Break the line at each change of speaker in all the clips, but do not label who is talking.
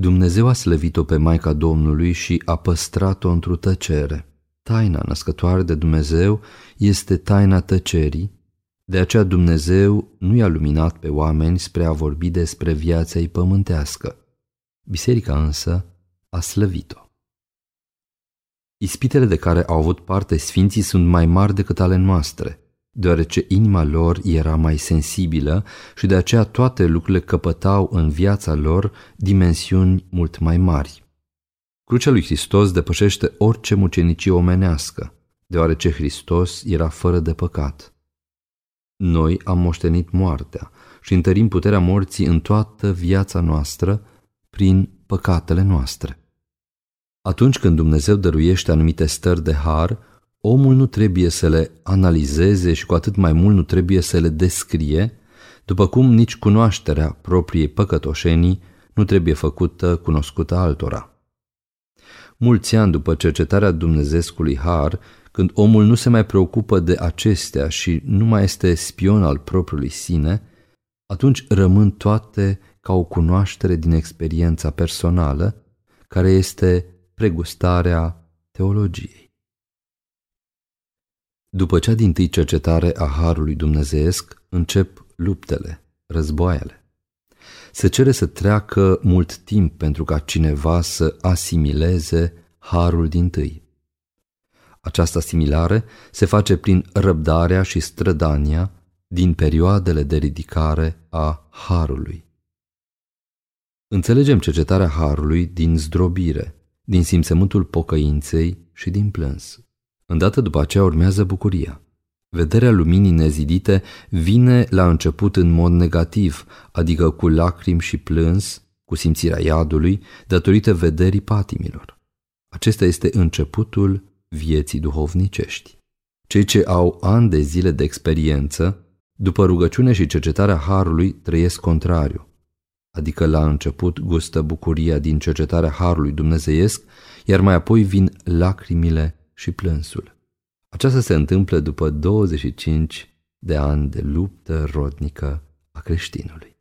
Dumnezeu a slăvit-o pe Maica Domnului și a păstrat-o într-o tăcere. Taina născătoare de Dumnezeu este taina tăcerii, de aceea Dumnezeu nu i-a luminat pe oameni spre a vorbi despre viața ei pământească. Biserica însă a slăvit-o. Ispitele de care au avut parte sfinții sunt mai mari decât ale noastre, deoarece inima lor era mai sensibilă și de aceea toate lucrurile căpătau în viața lor dimensiuni mult mai mari. Crucea lui Hristos depășește orice mucenicie omenească, deoarece Hristos era fără de păcat. Noi am moștenit moartea și întărim puterea morții în toată viața noastră prin păcatele noastre. Atunci când Dumnezeu dăruiește anumite stări de har, omul nu trebuie să le analizeze și cu atât mai mult nu trebuie să le descrie, după cum nici cunoașterea propriei păcătoșenii nu trebuie făcută cunoscută altora. Mulți ani după cercetarea Dumnezeescului har, când omul nu se mai preocupă de acestea și nu mai este spion al propriului sine, atunci rămân toate ca o cunoaștere din experiența personală, care este pregustarea teologiei. După cea din tâi cercetare a Harului Dumnezeesc, încep luptele, războaiele. Se cere să treacă mult timp pentru ca cineva să asimileze Harul din tâi. Această asimilare se face prin răbdarea și strădania din perioadele de ridicare a Harului. Înțelegem cercetarea Harului din zdrobire, din simțământul pocăinței și din plâns. Îndată după aceea urmează bucuria. Vederea luminii nezidite vine la început în mod negativ, adică cu lacrimi și plâns, cu simțirea iadului, datorită vederii patimilor. Acesta este începutul vieții duhovnicești. Cei ce au ani de zile de experiență, după rugăciune și cercetarea Harului, trăiesc contrariu, adică la început gustă bucuria din cercetarea Harului Dumnezeiesc, iar mai apoi vin lacrimile și plânsul. Aceasta se întâmplă după 25 de ani de luptă rodnică a creștinului.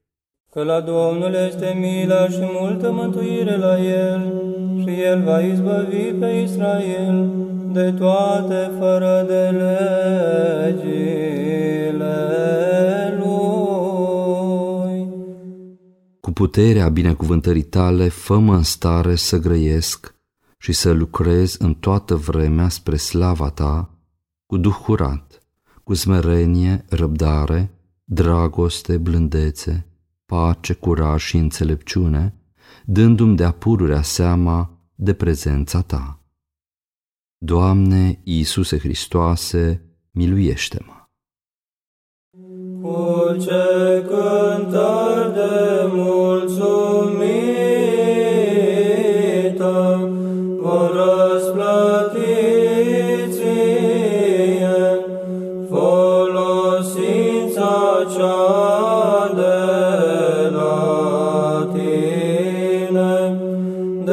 Că la Domnul este mila și multă mântuire la El și El va izbăvi pe Israel de toate fără de legile Lui.
Cu puterea binecuvântării tale, fă în stare să grăiesc și să lucrez în toată vremea spre slava ta, cu duh curat, cu smerenie, răbdare, dragoste, blândețe, pace, curaj și înțelepciune, dându-mi de-a pururea seama de prezența ta. Doamne Iisuse Hristoase, miluiește-mă!
Cu ce cântări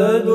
de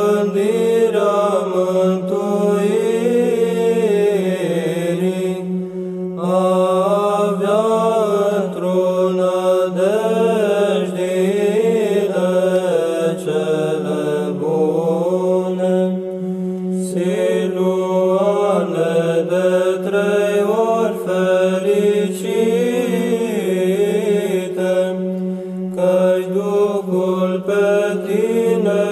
Siluane de trei ori fericite, Căci Duhul pe tine